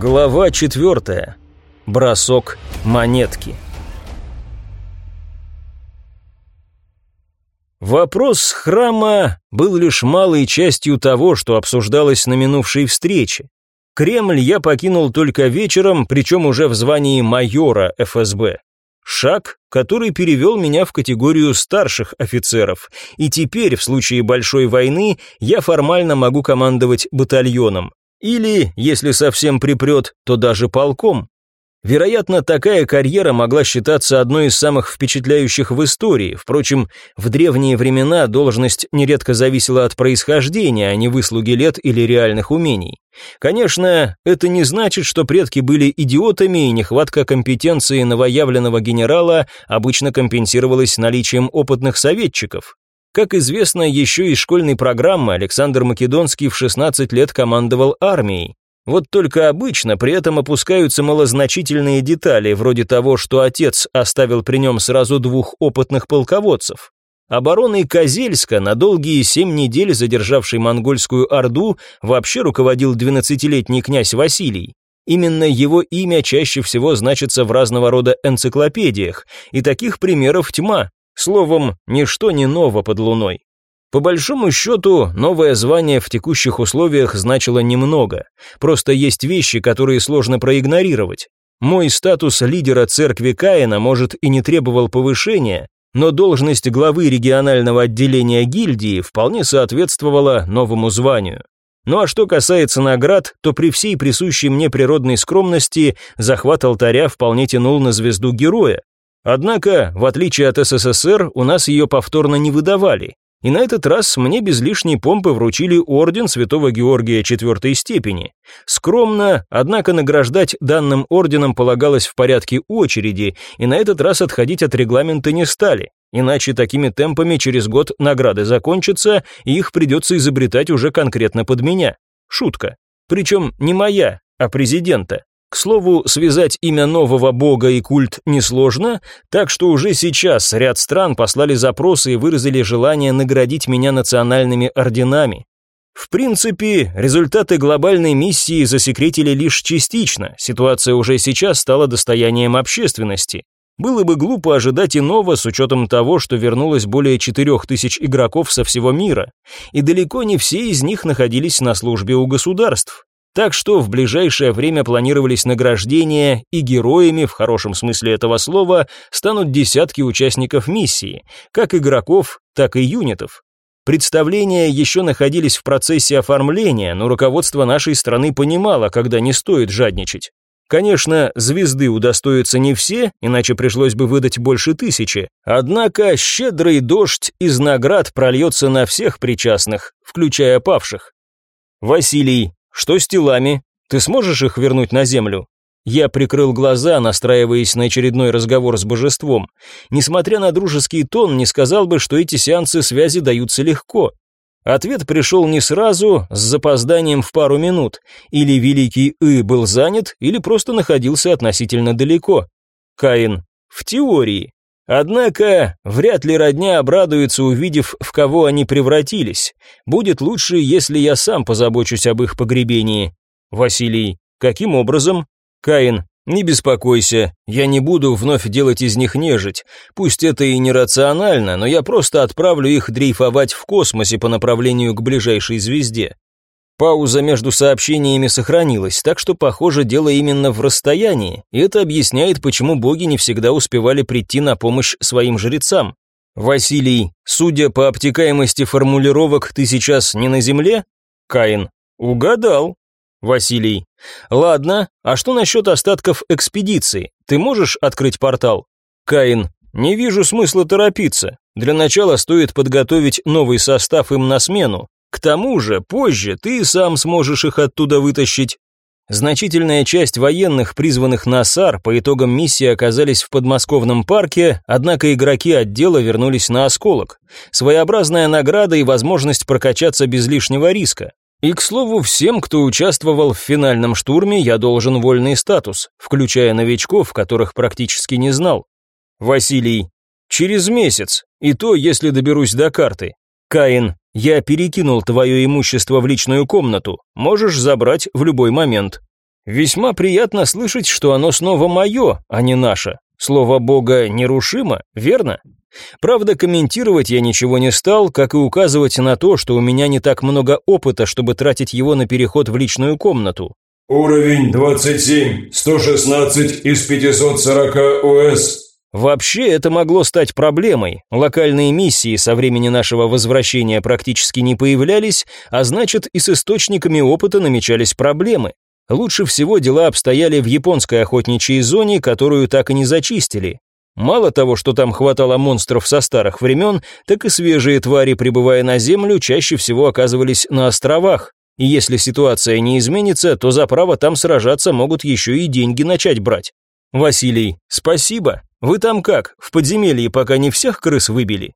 Глава четвертая. Бросок монетки. Вопрос храма был лишь малой частью того, что обсуждалось на минувшей встрече. Кремль я покинул только вечером, причем уже в звании майора ФСБ. Шаг, который перевел меня в категорию старших офицеров, и теперь, в случае большой войны, я формально могу командовать батальоном. Или, если совсем припрет, то даже полком. Вероятно, такая карьера могла считаться одной из самых впечатляющих в истории. Впрочем, в древние времена должность нередко зависела от происхождения, а не выслуги лет или реальных умений. Конечно, это не значит, что предки были идиотами, и нехватка компетенции новоявленного генерала обычно компенсировалась наличием опытных советчиков. Как известно, еще из школьной программы Александр Македонский в 16 лет командовал армией. Вот только обычно при этом опускаются малозначительные детали, вроде того, что отец оставил при нем сразу двух опытных полководцев. Обороной Козельска на долгие семь недель задержавший монгольскую орду вообще руководил 12-летний князь Василий. Именно его имя чаще всего значится в разного рода энциклопедиях, и таких примеров тьма. Словом, ничто не ново под луной. По большому счету, новое звание в текущих условиях значило немного. Просто есть вещи, которые сложно проигнорировать. Мой статус лидера церкви Каина, может, и не требовал повышения, но должность главы регионального отделения гильдии вполне соответствовала новому званию. Ну а что касается наград, то при всей присущей мне природной скромности захват алтаря вполне тянул на звезду героя, Однако, в отличие от СССР, у нас ее повторно не выдавали. И на этот раз мне без лишней помпы вручили орден Святого Георгия четвертой степени. Скромно, однако награждать данным орденом полагалось в порядке очереди, и на этот раз отходить от регламента не стали. Иначе такими темпами через год награды закончатся, и их придется изобретать уже конкретно под меня. Шутка. Причем не моя, а президента. К слову, связать имя нового бога и культ несложно, так что уже сейчас ряд стран послали запросы и выразили желание наградить меня национальными орденами. В принципе, результаты глобальной миссии засекретили лишь частично, ситуация уже сейчас стала достоянием общественности. Было бы глупо ожидать иного с учетом того, что вернулось более 4000 игроков со всего мира, и далеко не все из них находились на службе у государств. Так что в ближайшее время планировались награждения, и героями, в хорошем смысле этого слова, станут десятки участников миссии, как игроков, так и юнитов. Представления еще находились в процессе оформления, но руководство нашей страны понимало, когда не стоит жадничать. Конечно, звезды удостоятся не все, иначе пришлось бы выдать больше тысячи. Однако щедрый дождь из наград прольется на всех причастных, включая павших. Василий, что с телами? Ты сможешь их вернуть на землю? Я прикрыл глаза, настраиваясь на очередной разговор с божеством. Несмотря на дружеский тон, не сказал бы, что эти сеансы связи даются легко. Ответ пришел не сразу, с запозданием в пару минут. Или великий И был занят, или просто находился относительно далеко. Каин. В теории. Однако, вряд ли родня обрадуется, увидев, в кого они превратились. Будет лучше, если я сам позабочусь об их погребении. Василий, каким образом? Каин, не беспокойся, я не буду вновь делать из них нежить. Пусть это и нерационально, но я просто отправлю их дрейфовать в космосе по направлению к ближайшей звезде. Пауза между сообщениями сохранилась, так что, похоже, дело именно в расстоянии, и это объясняет, почему боги не всегда успевали прийти на помощь своим жрецам. Василий, судя по обтекаемости формулировок, ты сейчас не на земле? Каин, угадал. Василий, ладно, а что насчет остатков экспедиции? Ты можешь открыть портал? Каин, не вижу смысла торопиться. Для начала стоит подготовить новый состав им на смену. К тому же, позже ты сам сможешь их оттуда вытащить. Значительная часть военных, призванных на САР, по итогам миссии оказались в подмосковном парке, однако игроки отдела вернулись на осколок. Своеобразная награда и возможность прокачаться без лишнего риска. И, к слову, всем, кто участвовал в финальном штурме, я должен вольный статус, включая новичков, которых практически не знал. Василий. Через месяц, и то, если доберусь до карты. Каин. Я перекинул твое имущество в личную комнату. Можешь забрать в любой момент. Весьма приятно слышать, что оно снова мое, а не наше. Слово Бога нерушимо, верно? Правда, комментировать я ничего не стал, как и указывать на то, что у меня не так много опыта, чтобы тратить его на переход в личную комнату. Уровень 27, 116 из 540 ОС. Вообще это могло стать проблемой. Локальные миссии со времени нашего возвращения практически не появлялись, а значит и с источниками опыта намечались проблемы. Лучше всего дела обстояли в японской охотничьей зоне, которую так и не зачистили. Мало того, что там хватало монстров со старых времен, так и свежие твари, прибывая на Землю, чаще всего оказывались на островах. И если ситуация не изменится, то за право там сражаться могут еще и деньги начать брать. Василий, спасибо. Вы там как, в подземелье пока не всех крыс выбили?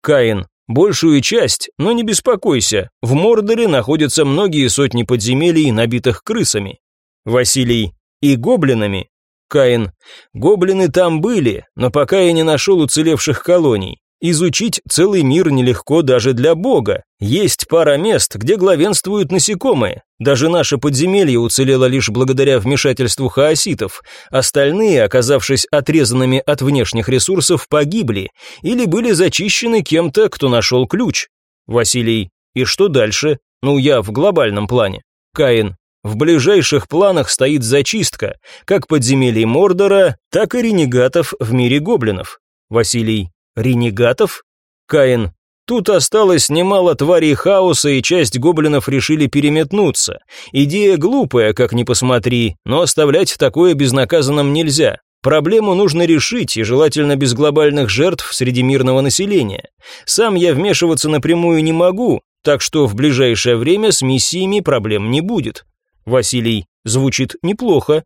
Каин, большую часть, но не беспокойся, в Мордоре находятся многие сотни подземелий, набитых крысами. Василий, и гоблинами? Каин, гоблины там были, но пока я не нашел уцелевших колоний. Изучить целый мир нелегко даже для бога. Есть пара мест, где главенствуют насекомые. Даже наше подземелье уцелело лишь благодаря вмешательству хаоситов. Остальные, оказавшись отрезанными от внешних ресурсов, погибли или были зачищены кем-то, кто нашел ключ. Василий, и что дальше? Ну, я в глобальном плане. Каин, в ближайших планах стоит зачистка, как подземелий Мордора, так и ренегатов в мире гоблинов. Василий, Ренегатов? Каин. Тут осталось немало тварей хаоса, и часть гоблинов решили переметнуться. Идея глупая, как ни посмотри, но оставлять такое безнаказанным нельзя. Проблему нужно решить, и желательно без глобальных жертв среди мирного населения. Сам я вмешиваться напрямую не могу, так что в ближайшее время с миссиями проблем не будет. Василий, звучит неплохо.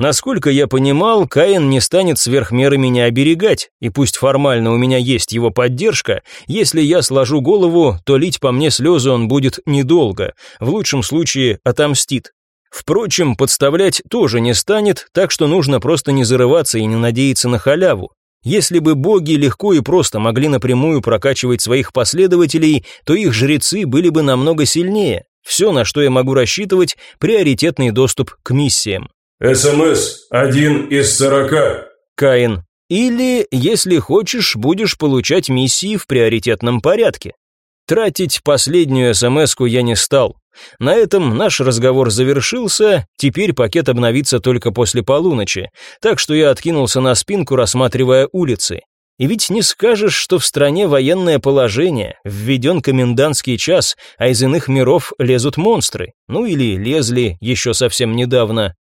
Насколько я понимал, Каин не станет сверх меры меня оберегать, и пусть формально у меня есть его поддержка, если я сложу голову, то лить по мне слезы он будет недолго, в лучшем случае отомстит. Впрочем, подставлять тоже не станет, так что нужно просто не зарываться и не надеяться на халяву. Если бы боги легко и просто могли напрямую прокачивать своих последователей, то их жрецы были бы намного сильнее. Все, на что я могу рассчитывать, приоритетный доступ к миссиям. СМС один из сорока. Каин. Или, если хочешь, будешь получать миссии в приоритетном порядке. Тратить последнюю СМСку я не стал. На этом наш разговор завершился, теперь пакет обновится только после полуночи, так что я откинулся на спинку, рассматривая улицы. И ведь не скажешь, что в стране военное положение, введен комендантский час, а из иных миров лезут монстры, ну или лезли еще совсем недавно.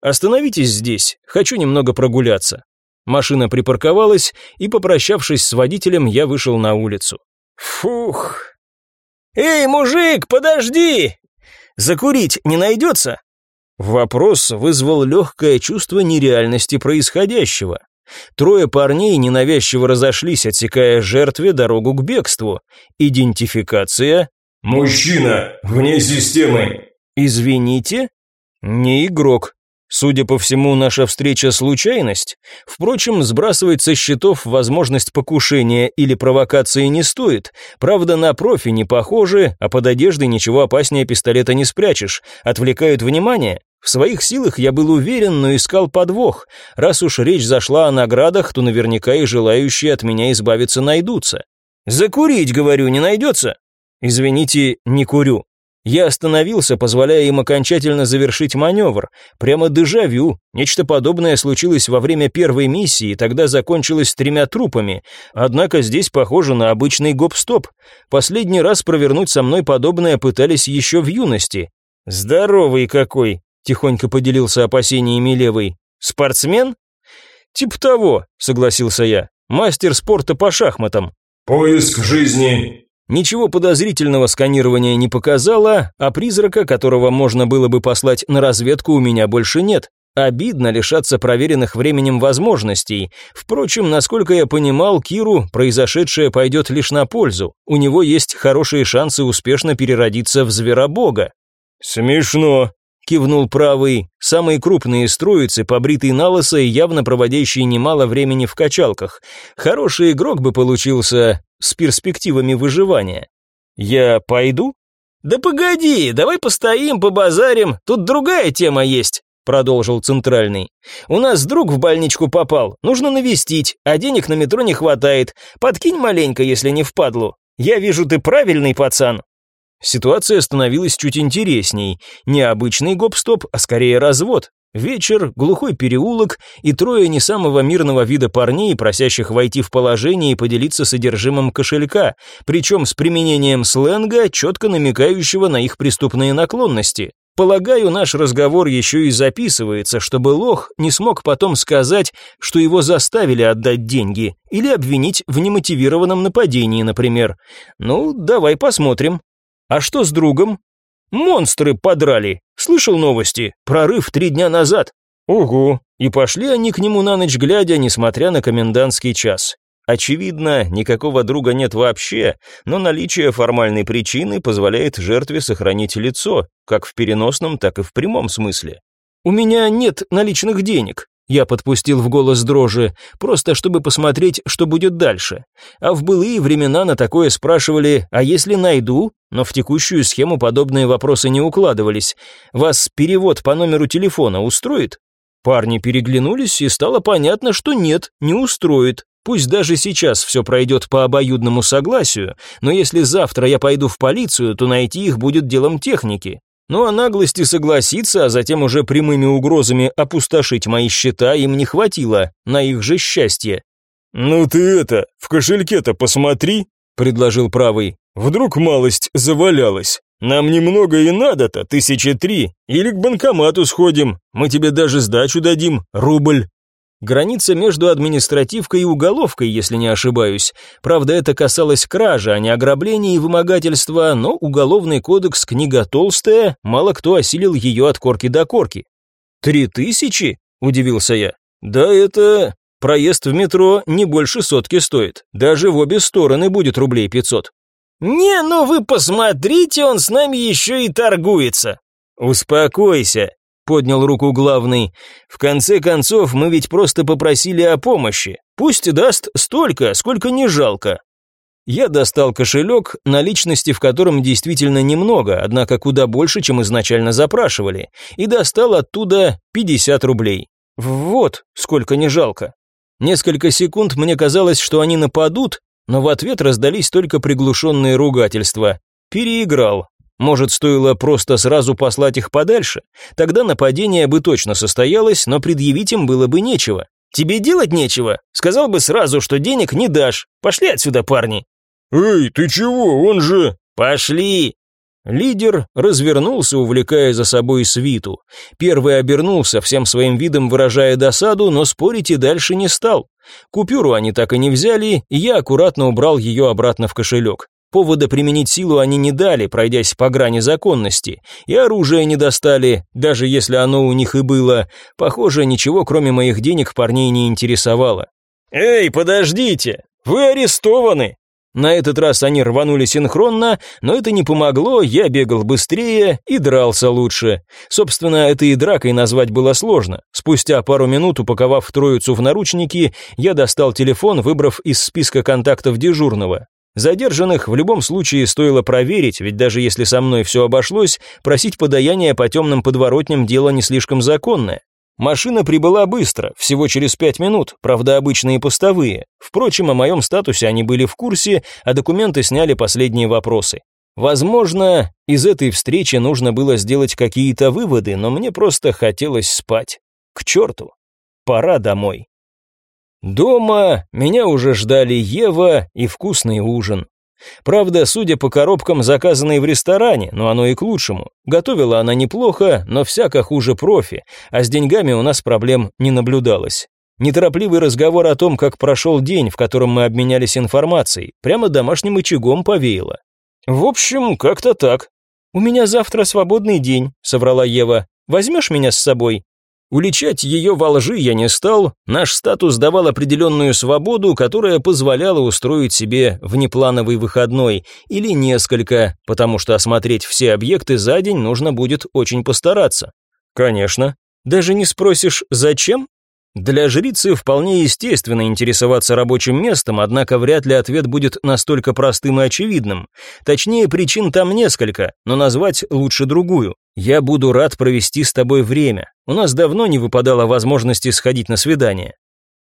«Остановитесь здесь, хочу немного прогуляться». Машина припарковалась, и, попрощавшись с водителем, я вышел на улицу. Фух. «Эй, мужик, подожди! Закурить не найдется?» Вопрос вызвал легкое чувство нереальности происходящего. Трое парней ненавязчиво разошлись, отсекая жертве дорогу к бегству. Идентификация. «Мужчина, вне системы». «Извините?» «Не игрок. Судя по всему, наша встреча – случайность. Впрочем, сбрасывать со счетов возможность покушения или провокации не стоит. Правда, на профи не похожи, а под одеждой ничего опаснее пистолета не спрячешь. Отвлекают внимание. В своих силах я был уверен, но искал подвох. Раз уж речь зашла о наградах, то наверняка и желающие от меня избавиться найдутся. «Закурить, говорю, не найдется?» «Извините, не курю. Я остановился, позволяя им окончательно завершить маневр. Прямо дежавю. Нечто подобное случилось во время первой миссии, тогда закончилось тремя трупами. Однако здесь похоже на обычный гоп-стоп. Последний раз провернуть со мной подобное пытались еще в юности. «Здоровый какой!» – тихонько поделился опасениями левый. «Спортсмен?» «Тип того», – согласился я. «Мастер спорта по шахматам». «Поиск жизни», Ничего подозрительного сканирование не показало, а призрака, которого можно было бы послать на разведку, у меня больше нет. Обидно лишаться проверенных временем возможностей. Впрочем, насколько я понимал, Киру произошедшее пойдет лишь на пользу. У него есть хорошие шансы успешно переродиться в зверобога. «Смешно», — кивнул правый. Самые крупные строицы, побритый на лысо и явно проводящий немало времени в качалках. Хороший игрок бы получился, с перспективами выживания. Я пойду? Да погоди, давай постоим, побазарим, тут другая тема есть. продолжил центральный. У нас друг в больничку попал, нужно навестить, а денег на метро не хватает. Подкинь маленько, если не впадлу. Я вижу, ты правильный пацан. Ситуация становилась чуть интересней. Не обычный гоп-стоп, а скорее развод. Вечер, глухой переулок и трое не самого мирного вида парней, просящих войти в положение и поделиться содержимым кошелька, причем с применением сленга, четко намекающего на их преступные наклонности. Полагаю, наш разговор еще и записывается, чтобы лох не смог потом сказать, что его заставили отдать деньги, или обвинить в немотивированном нападении, например. Ну, давай посмотрим. А что с другом? Монстры подрали. Слышал новости? Прорыв три дня назад. Ого. И пошли они к нему на ночь глядя, несмотря на комендантский час. Очевидно, никакого друга нет вообще, но наличие формальной причины позволяет жертве сохранить лицо, как в переносном, так и в прямом смысле. У меня нет наличных денег, я подпустил в голос дрожи, просто чтобы посмотреть, что будет дальше. А в былые времена на такое спрашивали «а если найду?», но в текущую схему подобные вопросы не укладывались. «Вас перевод по номеру телефона устроит?» Парни переглянулись, и стало понятно, что нет, не устроит. Пусть даже сейчас все пройдет по обоюдному согласию, но если завтра я пойду в полицию, то найти их будет делом техники. Ну а наглости согласиться, а затем уже прямыми угрозами опустошить мои счета им не хватило, на их же счастье. «Ну ты это, в кошельке-то посмотри», — предложил правый. «Вдруг малость завалялась. Нам немного и надо-то, тысячи три. Или к банкомату сходим, мы тебе даже сдачу дадим, рубль». Граница между административкой и уголовкой, если не ошибаюсь. Правда, это касалось кражи, а не ограбления и вымогательства, но уголовный кодекс книга толстая, мало кто осилил ее от корки до корки. «Три тысячи?» – удивился я. «Да это... Проезд в метро не больше сотки стоит. Даже в обе стороны будет рублей пятьсот». «Не, ну вы посмотрите, он с нами еще и торгуется». «Успокойся», поднял руку главный. В конце концов, мы ведь просто попросили о помощи. Пусть даст столько, сколько не жалко. Я достал кошелек, наличности в котором действительно немного, однако куда больше, чем изначально запрашивали, и достал оттуда 50 рублей. Вот, сколько не жалко. Несколько секунд мне казалось, что они нападут, но в ответ раздались только приглушенные ругательства. Переиграл, может, стоило просто сразу послать их подальше? Тогда нападение бы точно состоялось, но предъявить им было бы нечего. Тебе делать нечего. Сказал бы сразу, что денег не дашь. Пошли отсюда, парни. Эй, ты чего? Он же... Пошли. Лидер развернулся, увлекая за собой свиту. Первый обернулся, всем своим видом выражая досаду, но спорить и дальше не стал. Купюру они так и не взяли, и я аккуратно убрал ее обратно в кошелек. Повода применить силу они не дали, пройдясь по грани законности, и оружие не достали, даже если оно у них и было. Похоже, ничего кроме моих денег парней не интересовало. «Эй, подождите! Вы арестованы!» На этот раз они рванули синхронно, но это не помогло, я бегал быстрее и дрался лучше. Собственно, это и дракой назвать было сложно. Спустя пару минут, упаковав троицу в наручники, я достал телефон, выбрав из списка контактов дежурного. Задержанных в любом случае стоило проверить, ведь даже если со мной все обошлось, просить подаяние по темным подворотням дело не слишком законное. Машина прибыла быстро, всего через пять минут, правда обычные постовые. Впрочем, о моем статусе они были в курсе, а документы сняли последние вопросы. Возможно, из этой встречи нужно было сделать какие-то выводы, но мне просто хотелось спать. К черту. Пора домой. Дома меня уже ждали Ева и вкусный ужин. Правда, судя по коробкам, заказанные в ресторане, но оно и к лучшему. Готовила она неплохо, но всяко хуже профи, а с деньгами у нас проблем не наблюдалось. Неторопливый разговор о том, как прошел день, в котором мы обменялись информацией, прямо домашним очагом повеяло. В общем, как-то так. «У меня завтра свободный день», — соврала Ева. «Возьмешь меня с собой?» Уличать ее во лжи я не стал, наш статус давал определенную свободу, которая позволяла устроить себе внеплановый выходной, или несколько, потому что осмотреть все объекты за день нужно будет очень постараться. Конечно. Даже не спросишь, зачем? Для жрицы вполне естественно интересоваться рабочим местом, однако вряд ли ответ будет настолько простым и очевидным. Точнее, причин там несколько, но назвать лучше другую. Я буду рад провести с тобой время. У нас давно не выпадало возможности сходить на свидание.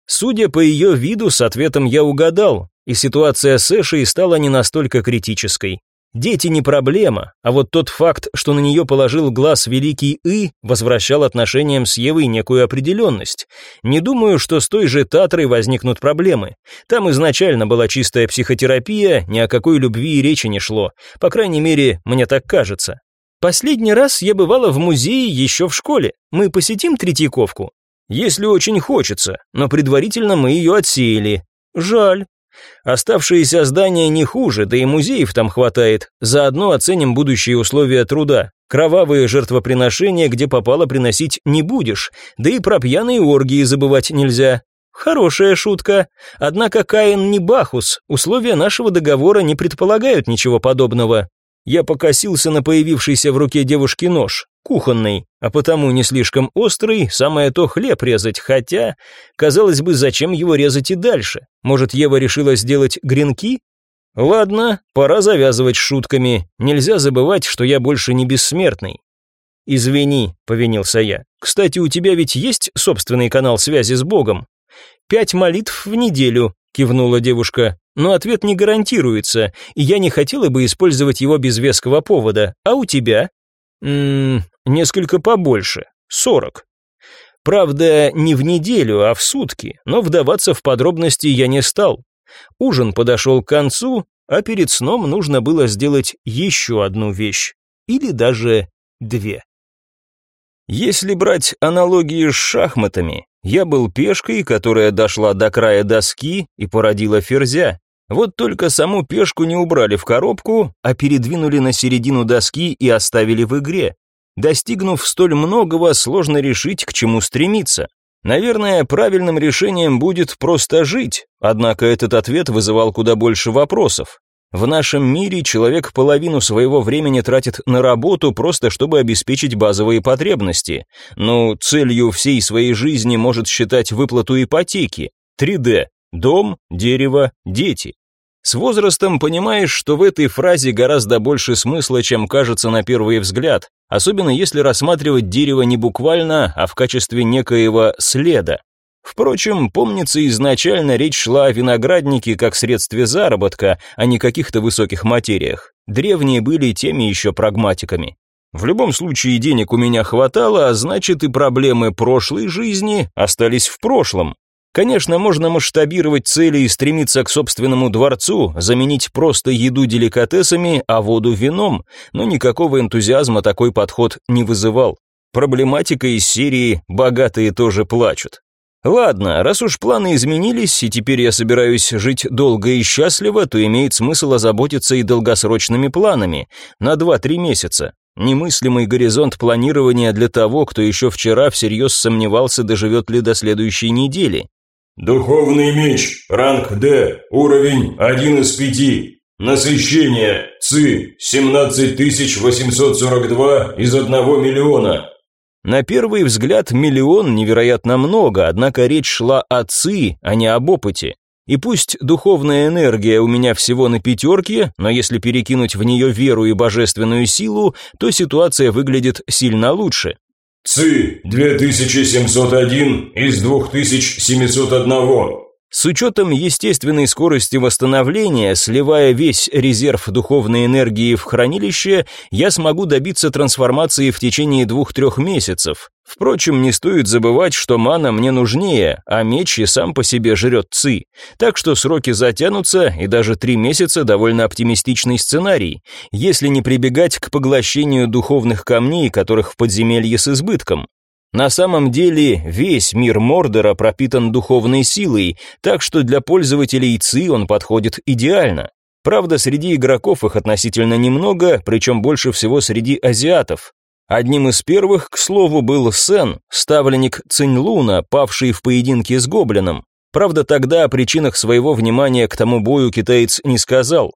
Судя по ее виду, с ответом я угадал, и ситуация с Эшей стала не настолько критической. Дети не проблема, а вот тот факт, что на нее положил глаз великий И, возвращал отношениям с Евой некую определенность. Не думаю, что с той же Татрой возникнут проблемы. Там изначально была чистая психотерапия, ни о какой любви и речи не шло. По крайней мере, мне так кажется. Последний раз я бывала в музее еще в школе. Мы посетим Третьяковку? Если очень хочется, но предварительно мы ее отсеяли. Жаль. Оставшиеся здания не хуже, да и музеев там хватает. Заодно оценим будущие условия труда. Кровавые жертвоприношения, где попало, приносить не будешь. Да и про пьяные оргии забывать нельзя. Хорошая шутка. Однако Каин не Бахус. Условия нашего договора не предполагают ничего подобного. Я покосился на появившийся в руке девушки нож, кухонный, а потому не слишком острый, самое то хлеб резать, хотя, казалось бы, зачем его резать и дальше? Может, Ева решила сделать гренки? Ладно, пора завязывать шутками, нельзя забывать, что я больше не бессмертный. «Извини», — повинился я. «Кстати, у тебя ведь есть собственный канал связи с Богом?» «Пять молитв в неделю», — кивнула девушка но ответ не гарантируется, и я не хотела бы использовать его без веского повода. А у тебя? Ммм, несколько побольше. Сорок. Правда, не в неделю, а в сутки, но вдаваться в подробности я не стал. Ужин подошел к концу, а перед сном нужно было сделать еще одну вещь. Или даже две. Если брать аналогии с шахматами, я был пешкой, которая дошла до края доски и породила ферзя. Вот только саму пешку не убрали в коробку, а передвинули на середину доски и оставили в игре. Достигнув столь многого, сложно решить, к чему стремиться. Наверное, правильным решением будет просто жить, однако этот ответ вызывал куда больше вопросов. В нашем мире человек половину своего времени тратит на работу просто чтобы обеспечить базовые потребности. Ну, целью всей своей жизни может считать выплату ипотеки. 3D Дом, дерево, дети. С возрастом понимаешь, что в этой фразе гораздо больше смысла, чем кажется на первый взгляд, особенно если рассматривать дерево не буквально, а в качестве некоего следа. Впрочем, помнится, изначально речь шла о винограднике как средстве заработка, а не каких-то высоких материях. Древние были теми еще прагматиками. В любом случае денег у меня хватало, а значит и проблемы прошлой жизни остались в прошлом. Конечно, можно масштабировать цели и стремиться к собственному дворцу, заменить просто еду деликатесами, а воду вином, но никакого энтузиазма такой подход не вызывал. Проблематика из серии «богатые тоже плачут». Ладно, раз уж планы изменились, и теперь я собираюсь жить долго и счастливо, то имеет смысл озаботиться и долгосрочными планами, на 2-3 месяца. Немыслимый горизонт планирования для того, кто еще вчера всерьез сомневался, доживет ли до следующей недели. Духовный меч, ранг Д, уровень 1 из 5. Насыщение, ЦИ, 17842 из 1 миллиона. На первый взгляд миллион невероятно много, однако речь шла о ЦИ, а не об опыте. И пусть духовная энергия у меня всего на пятерке, но если перекинуть в нее веру и божественную силу, то ситуация выглядит сильно лучше. ЦИ 2701 из 2701. С учетом естественной скорости восстановления, сливая весь резерв духовной энергии в хранилище, я смогу добиться трансформации в течение двух-трех месяцев. Впрочем, не стоит забывать, что мана мне нужнее, а меч и сам по себе жрет ци. Так что сроки затянутся, и даже три месяца довольно оптимистичный сценарий, если не прибегать к поглощению духовных камней, которых в подземелье с избытком. На самом деле, весь мир Мордора пропитан духовной силой, так что для пользователей ЦИ он подходит идеально. Правда, среди игроков их относительно немного, причем больше всего среди азиатов. Одним из первых, к слову, был Сен, ставленник Циньлуна, павший в поединке с гоблином. Правда, тогда о причинах своего внимания к тому бою китаец не сказал.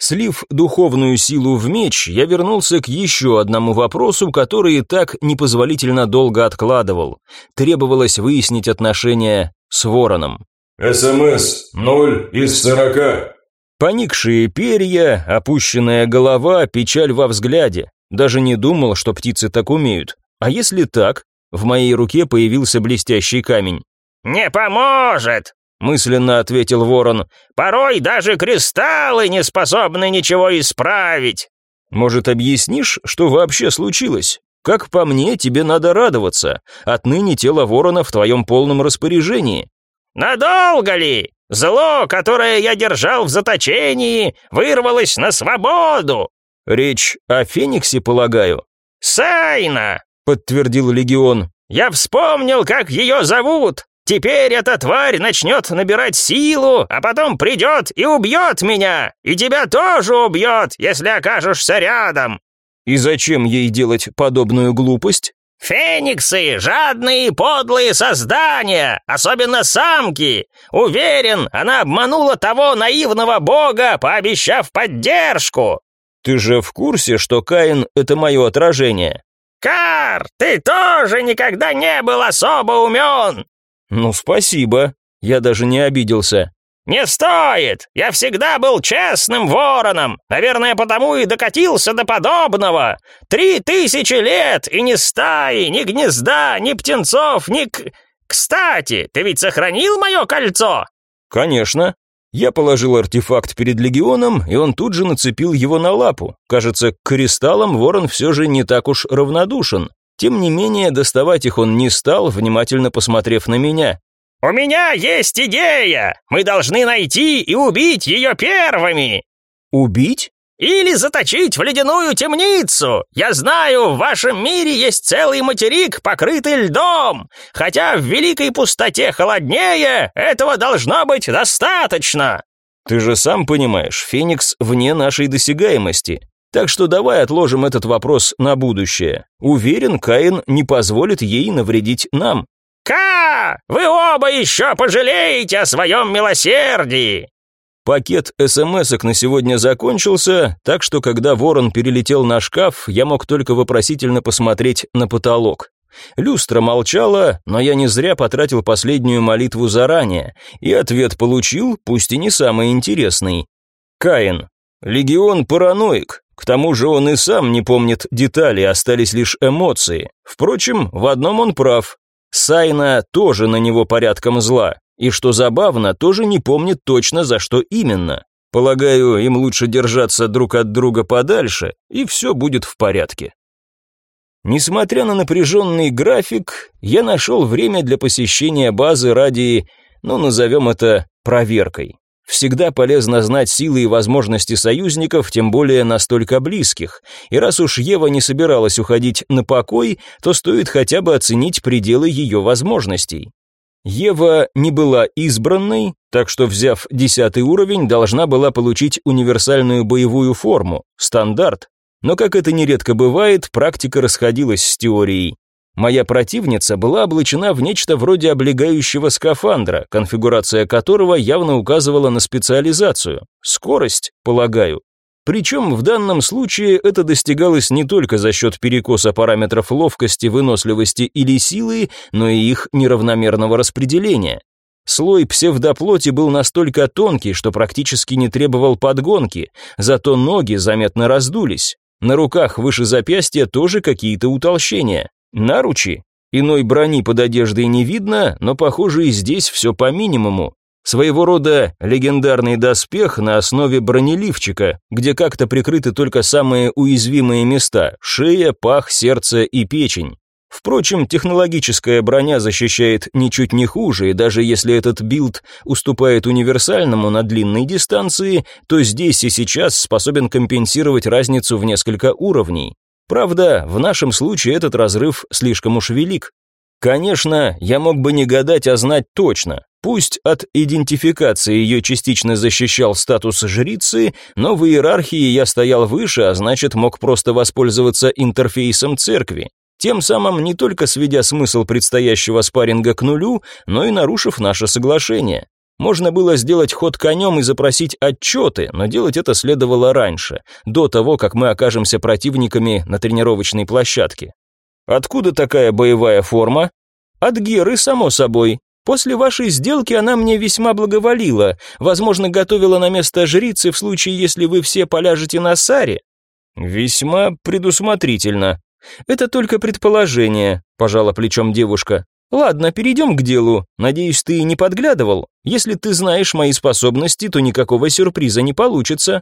Слив духовную силу в меч, я вернулся к еще одному вопросу, который и так непозволительно долго откладывал. Требовалось выяснить отношения с вороном. СМС 0 из 40. Поникшие перья, опущенная голова, печаль во взгляде. Даже не думал, что птицы так умеют. А если так? В моей руке появился блестящий камень. «Не поможет!» — мысленно ответил ворон. «Порой даже кристаллы не способны ничего исправить». «Может, объяснишь, что вообще случилось? Как по мне, тебе надо радоваться. Отныне тело ворона в твоем полном распоряжении». «Надолго ли? Зло, которое я держал в заточении, вырвалось на свободу!» «Речь о Фениксе, полагаю?» «Сайна!» — подтвердил Легион. «Я вспомнил, как ее зовут. Теперь эта тварь начнет набирать силу, а потом придет и убьет меня, и тебя тоже убьет, если окажешься рядом». «И зачем ей делать подобную глупость?» «Фениксы — жадные и подлые создания, особенно самки. Уверен, она обманула того наивного бога, пообещав поддержку». «Ты же в курсе, что Каин — это мое отражение?» «Кар, ты тоже никогда не был особо умен!» «Ну, спасибо. Я даже не обиделся. «Не стоит! Я всегда был честным вороном! Наверное, потому и докатился до подобного! Три тысячи лет, и ни стаи, ни гнезда, ни птенцов, ни к... Кстати, ты ведь сохранил мое кольцо?» «Конечно. Я положил артефакт перед легионом, и он тут же нацепил его на лапу. Кажется, к кристаллам ворон все же не так уж равнодушен. Тем не менее, доставать их он не стал, внимательно посмотрев на меня. «У меня есть идея! Мы должны найти и убить ее первыми!» «Убить?» «Или заточить в ледяную темницу! Я знаю, в вашем мире есть целый материк, покрытый льдом! Хотя в великой пустоте холоднее, этого должно быть достаточно!» «Ты же сам понимаешь, Феникс вне нашей досягаемости. Так что давай отложим этот вопрос на будущее. Уверен, Каин не позволит ей навредить нам». «Ка! Вы оба еще пожалеете о своем милосердии!» Пакет СМСок на сегодня закончился, так что когда ворон перелетел на шкаф, я мог только вопросительно посмотреть на потолок. Люстра молчала, но я не зря потратил последнюю молитву заранее, и ответ получил, пусть и не самый интересный. Каин. Легион параноик. К тому же он и сам не помнит детали, остались лишь эмоции. Впрочем, в одном он прав. Сайна тоже на него порядком зла, и, что забавно, тоже не помнит точно, за что именно. Полагаю, им лучше держаться друг от друга подальше, и все будет в порядке. Несмотря на напряженный график, я нашел время для посещения базы ради, ну, назовем это проверкой. Всегда полезно знать силы и возможности союзников, тем более настолько близких. И раз уж Ева не собиралась уходить на покой, то стоит хотя бы оценить пределы ее возможностей. Ева не была избранной, так что, взяв десятый уровень, должна была получить универсальную боевую форму, стандарт. Но, как это нередко бывает, практика расходилась с теорией. Моя противница была облачена в нечто вроде облегающего скафандра, конфигурация которого явно указывала на специализацию. Скорость, полагаю. Причем в данном случае это достигалось не только за счет перекоса параметров ловкости, выносливости или силы, но и их неравномерного распределения. Слой псевдоплоти был настолько тонкий, что практически не требовал подгонки, зато ноги заметно раздулись. На руках выше запястья тоже какие-то утолщения. Наручи. Иной брони под одеждой не видно, но, похоже, и здесь все по минимуму. Своего рода легендарный доспех на основе бронеливчика, где как-то прикрыты только самые уязвимые места – шея, пах, сердце и печень. Впрочем, технологическая броня защищает ничуть не хуже, и даже если этот билд уступает универсальному на длинной дистанции, то здесь и сейчас способен компенсировать разницу в несколько уровней. Правда, в нашем случае этот разрыв слишком уж велик. Конечно, я мог бы не гадать, а знать точно. Пусть от идентификации ее частично защищал статус жрицы, но в иерархии я стоял выше, а значит мог просто воспользоваться интерфейсом церкви. Тем самым не только сведя смысл предстоящего спарринга к нулю, но и нарушив наше соглашение. Можно было сделать ход конем и запросить отчеты, но делать это следовало раньше, до того, как мы окажемся противниками на тренировочной площадке. Откуда такая боевая форма? От Геры, само собой. После вашей сделки она мне весьма благоволила, возможно, готовила на место жрицы в случае, если вы все поляжете на Саре. Весьма предусмотрительно. Это только предположение, пожала плечом девушка. Ладно, перейдем к делу. Надеюсь, ты не подглядывал. Если ты знаешь мои способности, то никакого сюрприза не получится.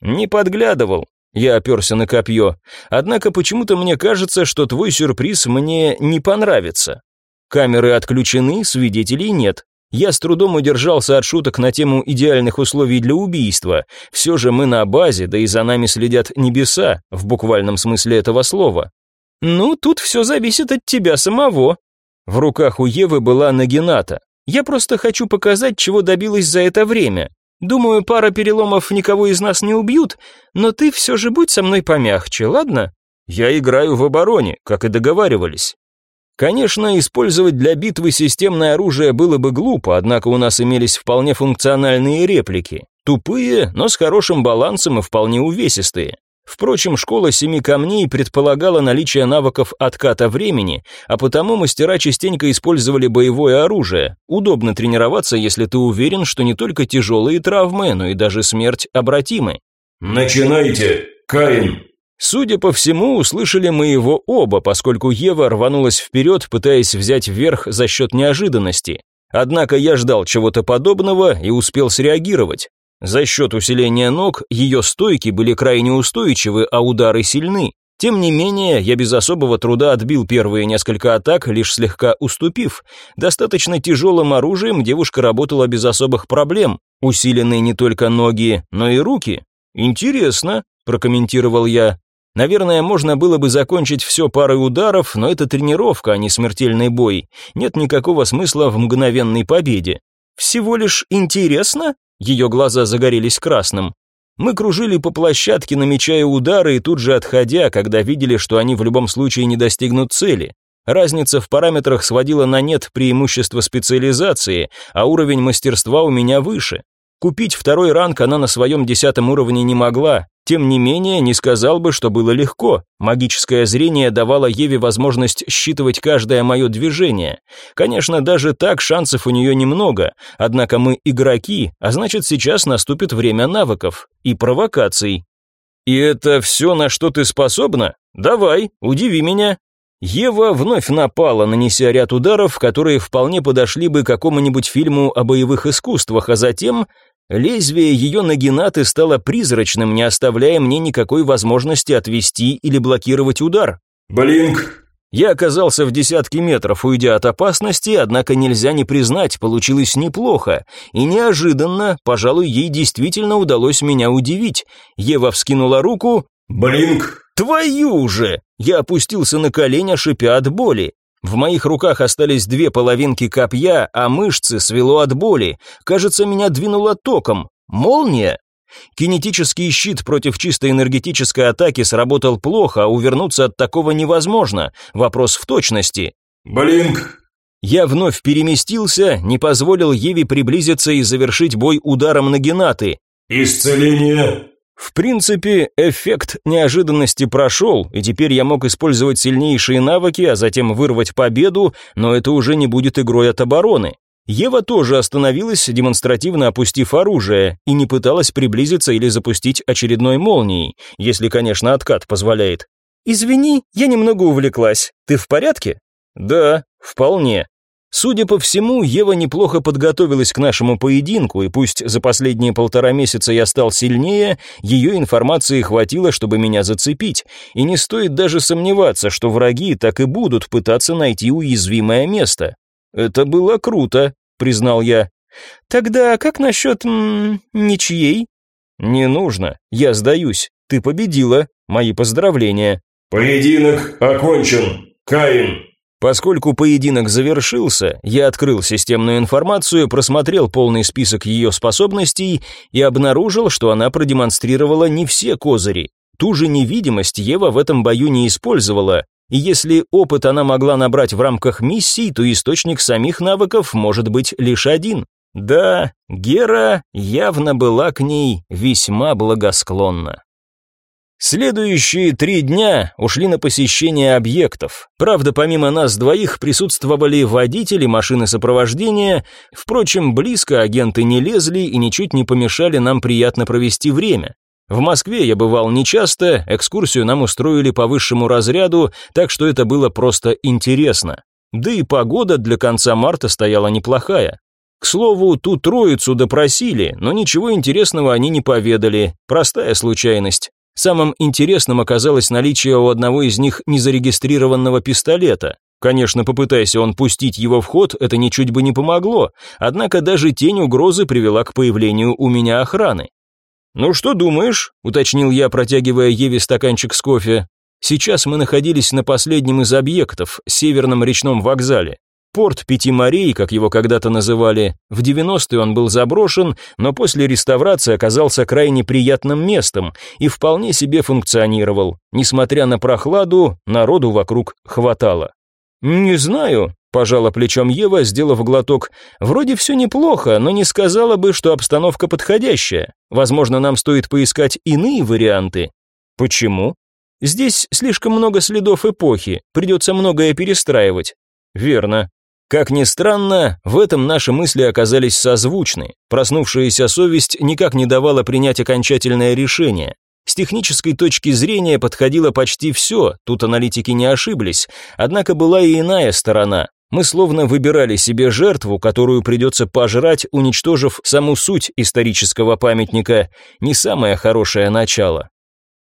Не подглядывал. Я оперся на копье. Однако почему-то мне кажется, что твой сюрприз мне не понравится. Камеры отключены, свидетелей нет. Я с трудом удержался от шуток на тему идеальных условий для убийства. Все же мы на базе, да и за нами следят небеса, в буквальном смысле этого слова. Ну, тут все зависит от тебя самого. В руках у Евы была нагината. Я просто хочу показать, чего добилась за это время. Думаю, пара переломов никого из нас не убьют, но ты все же будь со мной помягче, ладно? Я играю в обороне, как и договаривались. Конечно, использовать для битвы системное оружие было бы глупо, однако у нас имелись вполне функциональные реплики. Тупые, но с хорошим балансом и вполне увесистые. Впрочем, школа семи камней предполагала наличие навыков отката времени, а потому мастера частенько использовали боевое оружие. Удобно тренироваться, если ты уверен, что не только тяжелые травмы, но и даже смерть обратимы. «Начинайте, Каин!» Судя по всему, услышали мы его оба, поскольку Ева рванулась вперед, пытаясь взять вверх за счет неожиданности. Однако я ждал чего-то подобного и успел среагировать. За счет усиления ног ее стойки были крайне устойчивы, а удары сильны. Тем не менее, я без особого труда отбил первые несколько атак, лишь слегка уступив. Достаточно тяжелым оружием девушка работала без особых проблем. Усиленные не только ноги, но и руки. «Интересно», – прокомментировал я. Наверное, можно было бы закончить все парой ударов, но это тренировка, а не смертельный бой. Нет никакого смысла в мгновенной победе. Всего лишь интересно? Ее глаза загорелись красным. Мы кружили по площадке, намечая удары и тут же отходя, когда видели, что они в любом случае не достигнут цели. Разница в параметрах сводила на нет преимущество специализации, а уровень мастерства у меня выше. Купить второй ранг она на своем десятом уровне не могла, тем не менее, не сказал бы, что было легко. Магическое зрение давало Еве возможность считывать каждое мое движение. Конечно, даже так шансов у нее немного, однако мы игроки, а значит сейчас наступит время навыков и провокаций. «И это все, на что ты способна? Давай, удиви меня», Ева вновь напала, нанеся ряд ударов, которые вполне подошли бы какому-нибудь фильму о боевых искусствах, а затем лезвие ее нагинаты стало призрачным, не оставляя мне никакой возможности отвести или блокировать удар. «Блинк!» Я оказался в десятке метров, уйдя от опасности, однако нельзя не признать, получилось неплохо. И неожиданно, пожалуй, ей действительно удалось меня удивить. Ева вскинула руку. «Блинк!» «Твою же!» Я опустился на колени, шипя от боли. В моих руках остались две половинки копья, а мышцы свело от боли. Кажется, меня двинуло током. Молния? Кинетический щит против чисто энергетической атаки сработал плохо, а увернуться от такого невозможно. Вопрос в точности. «Блинк!» Я вновь переместился, не позволил Еве приблизиться и завершить бой ударом на генаты. «Исцеление!» В принципе, эффект неожиданности прошел, и теперь я мог использовать сильнейшие навыки, а затем вырвать победу, но это уже не будет игрой от обороны. Ева тоже остановилась, демонстративно опустив оружие, и не пыталась приблизиться или запустить очередной молнией, если, конечно, откат позволяет. «Извини, я немного увлеклась. Ты в порядке?» «Да, вполне. Судя по всему, Ева неплохо подготовилась к нашему поединку, и пусть за последние полтора месяца я стал сильнее, ее информации хватило, чтобы меня зацепить, и не стоит даже сомневаться, что враги так и будут пытаться найти уязвимое место. Это было круто, признал я. Тогда как насчет м, ничьей? Не нужно, я сдаюсь. Ты победила. Мои поздравления. Поединок окончен. Каин. Поскольку поединок завершился, я открыл системную информацию, просмотрел полный список ее способностей и обнаружил, что она продемонстрировала не все козыри. Ту же невидимость Ева в этом бою не использовала, и если опыт она могла набрать в рамках миссий, то источник самих навыков может быть лишь один. Да, Гера явно была к ней весьма благосклонна. Следующие три дня ушли на посещение объектов. Правда, помимо нас двоих присутствовали водители машины сопровождения. Впрочем, близко агенты не лезли и ничуть не помешали нам приятно провести время. В Москве я бывал нечасто, экскурсию нам устроили по высшему разряду, так что это было просто интересно. Да и погода для конца марта стояла неплохая. К слову, ту троицу допросили, но ничего интересного они не поведали, простая случайность. Самым интересным оказалось наличие у одного из них незарегистрированного пистолета. Конечно, попытайся он пустить его в ход, это ничуть бы не помогло, однако даже тень угрозы привела к появлению у меня охраны. «Ну что думаешь?» – уточнил я, протягивая Еве стаканчик с кофе. Сейчас мы находились на последнем из объектов, северном речном вокзале. Порт Пяти морей, как его когда-то называли, в 90-е он был заброшен, но после реставрации оказался крайне приятным местом и вполне себе функционировал. Несмотря на прохладу, народу вокруг хватало. «Не знаю», – пожала плечом Ева, сделав глоток. «Вроде все неплохо, но не сказала бы, что обстановка подходящая. Возможно, нам стоит поискать иные варианты». «Почему?» «Здесь слишком много следов эпохи, придется многое перестраивать». «Верно. Как ни странно, в этом наши мысли оказались созвучны. Проснувшаяся совесть никак не давала принять окончательное решение. С технической точки зрения подходило почти все, тут аналитики не ошиблись, однако была и иная сторона. Мы словно выбирали себе жертву, которую придется пожрать, уничтожив саму суть исторического памятника, не самое хорошее начало.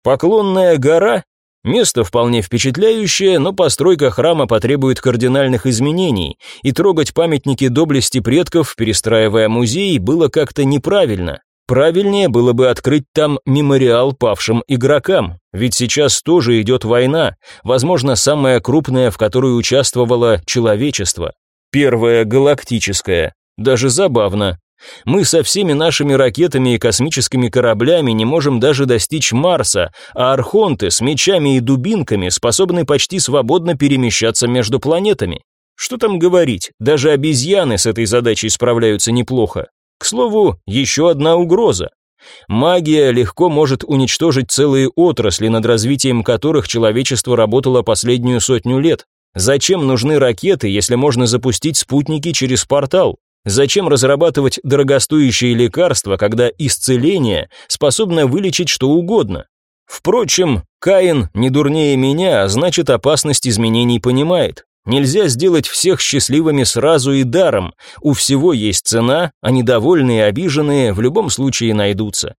Поклонная гора Место вполне впечатляющее, но постройка храма потребует кардинальных изменений, и трогать памятники доблести предков, перестраивая музей, было как-то неправильно. Правильнее было бы открыть там мемориал павшим игрокам, ведь сейчас тоже идет война, возможно, самая крупная, в которой участвовало человечество. Первая галактическая. Даже забавно, мы со всеми нашими ракетами и космическими кораблями не можем даже достичь Марса, а архонты с мечами и дубинками способны почти свободно перемещаться между планетами. Что там говорить, даже обезьяны с этой задачей справляются неплохо. К слову, еще одна угроза. Магия легко может уничтожить целые отрасли, над развитием которых человечество работало последнюю сотню лет. Зачем нужны ракеты, если можно запустить спутники через портал? Зачем разрабатывать дорогостоящие лекарства, когда исцеление способно вылечить что угодно? Впрочем, Каин не дурнее меня, а значит опасность изменений понимает. Нельзя сделать всех счастливыми сразу и даром. У всего есть цена, а недовольные и обиженные в любом случае найдутся.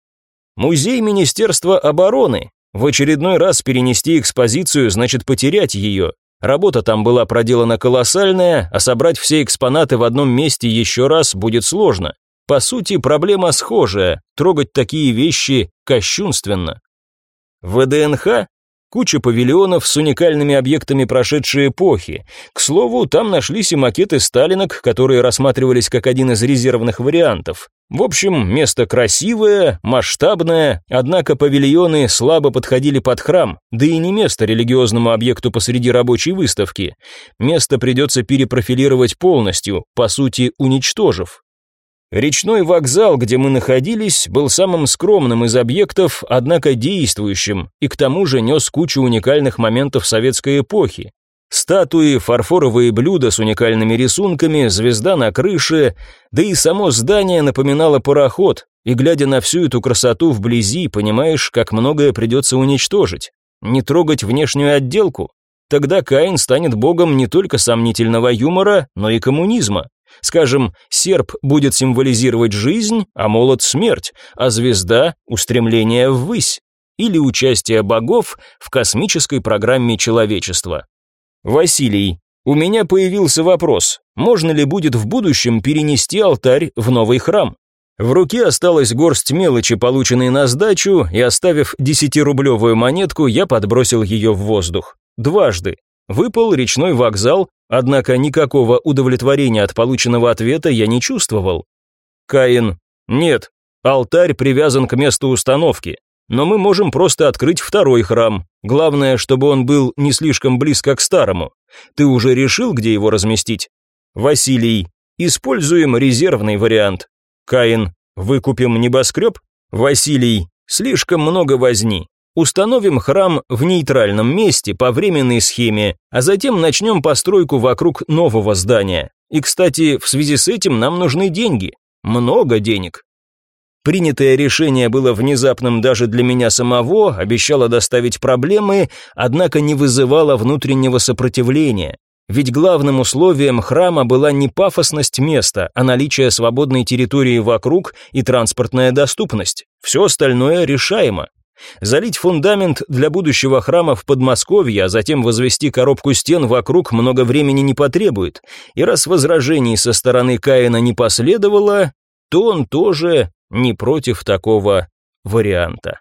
Музей Министерства обороны. В очередной раз перенести экспозицию значит потерять ее. Работа там была проделана колоссальная, а собрать все экспонаты в одном месте еще раз будет сложно. По сути, проблема схожая, трогать такие вещи кощунственно. ВДНХ куча павильонов с уникальными объектами прошедшей эпохи. К слову, там нашлись и макеты сталинок, которые рассматривались как один из резервных вариантов. В общем, место красивое, масштабное, однако павильоны слабо подходили под храм, да и не место религиозному объекту посреди рабочей выставки. Место придется перепрофилировать полностью, по сути, уничтожив. Речной вокзал, где мы находились, был самым скромным из объектов, однако действующим, и к тому же нес кучу уникальных моментов советской эпохи. Статуи, фарфоровые блюда с уникальными рисунками, звезда на крыше, да и само здание напоминало пароход, и глядя на всю эту красоту вблизи, понимаешь, как многое придется уничтожить. Не трогать внешнюю отделку. Тогда Каин станет богом не только сомнительного юмора, но и коммунизма. Скажем, серп будет символизировать жизнь, а молот – смерть, а звезда – устремление ввысь. Или участие богов в космической программе человечества. Василий, у меня появился вопрос. Можно ли будет в будущем перенести алтарь в новый храм? В руке осталась горсть мелочи, полученной на сдачу, и оставив десятирублевую монетку, я подбросил ее в воздух. Дважды. Выпал речной вокзал, однако никакого удовлетворения от полученного ответа я не чувствовал. Каин. Нет, алтарь привязан к месту установки но мы можем просто открыть второй храм. Главное, чтобы он был не слишком близко к старому. Ты уже решил, где его разместить? Василий. Используем резервный вариант. Каин. Выкупим небоскреб? Василий. Слишком много возни. Установим храм в нейтральном месте по временной схеме, а затем начнем постройку вокруг нового здания. И, кстати, в связи с этим нам нужны деньги. Много денег. Принятое решение было внезапным даже для меня самого, обещало доставить проблемы, однако не вызывало внутреннего сопротивления. Ведь главным условием храма была не пафосность места, а наличие свободной территории вокруг и транспортная доступность. Все остальное решаемо. Залить фундамент для будущего храма в Подмосковье, а затем возвести коробку стен вокруг много времени не потребует. И раз возражений со стороны Каина не последовало, то он тоже не против такого варианта.